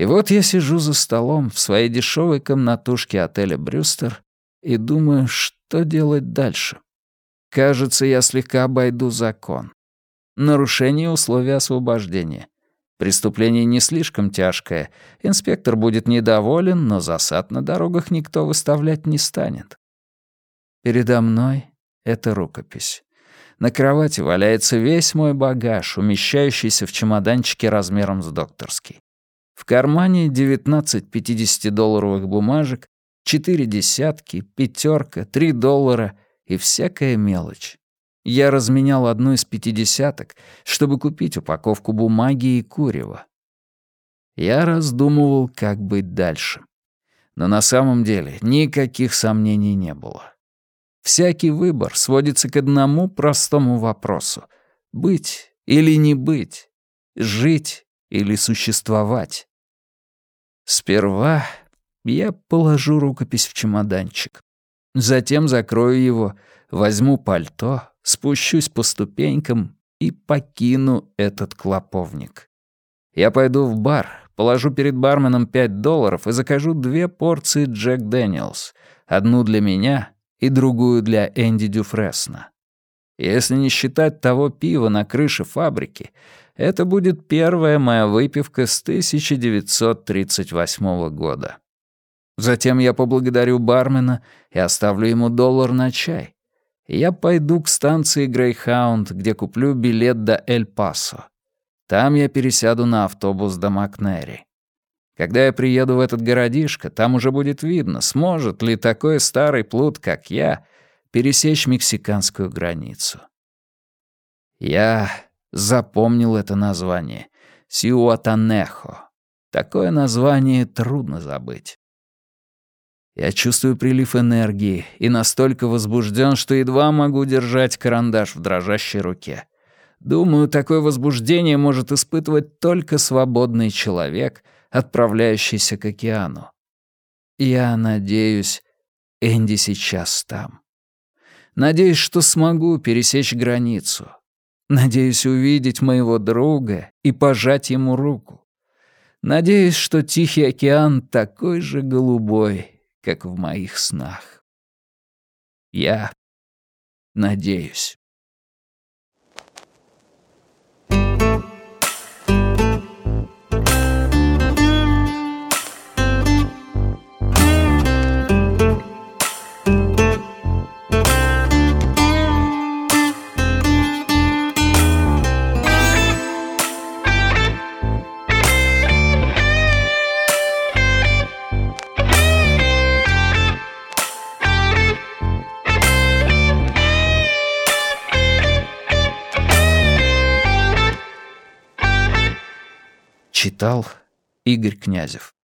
И вот я сижу за столом в своей дешевой комнатушке отеля «Брюстер» и думаю, что делать дальше. Кажется, я слегка обойду закон. Нарушение условий освобождения. Преступление не слишком тяжкое. Инспектор будет недоволен, но засад на дорогах никто выставлять не станет. Передо мной эта рукопись. На кровати валяется весь мой багаж, умещающийся в чемоданчике размером с докторский. В кармане 19 50-долларовых бумажек, 4 десятки, пятерка, 3 доллара и всякая мелочь. Я разменял одну из пятидесяток, чтобы купить упаковку бумаги и курева. Я раздумывал, как быть дальше. Но на самом деле никаких сомнений не было. Всякий выбор сводится к одному простому вопросу — быть или не быть, жить или существовать. Сперва я положу рукопись в чемоданчик. Затем закрою его, возьму пальто, спущусь по ступенькам и покину этот клоповник. Я пойду в бар, положу перед барменом 5 долларов и закажу две порции Джек Дэниелс, одну для меня и другую для Энди Дюфресна. Если не считать того пива на крыше фабрики, это будет первая моя выпивка с 1938 года. Затем я поблагодарю бармена и оставлю ему доллар на чай. Я пойду к станции Грейхаунд, где куплю билет до Эль-Пасо. Там я пересяду на автобус до Макнери. Когда я приеду в этот городишко, там уже будет видно, сможет ли такой старый плут, как я, пересечь мексиканскую границу. Я запомнил это название — Сиуатанехо. Такое название трудно забыть. Я чувствую прилив энергии и настолько возбужден, что едва могу держать карандаш в дрожащей руке. Думаю, такое возбуждение может испытывать только свободный человек — отправляющийся к океану. Я надеюсь, Энди сейчас там. Надеюсь, что смогу пересечь границу. Надеюсь увидеть моего друга и пожать ему руку. Надеюсь, что Тихий океан такой же голубой, как в моих снах. Я надеюсь. Читал Игорь Князев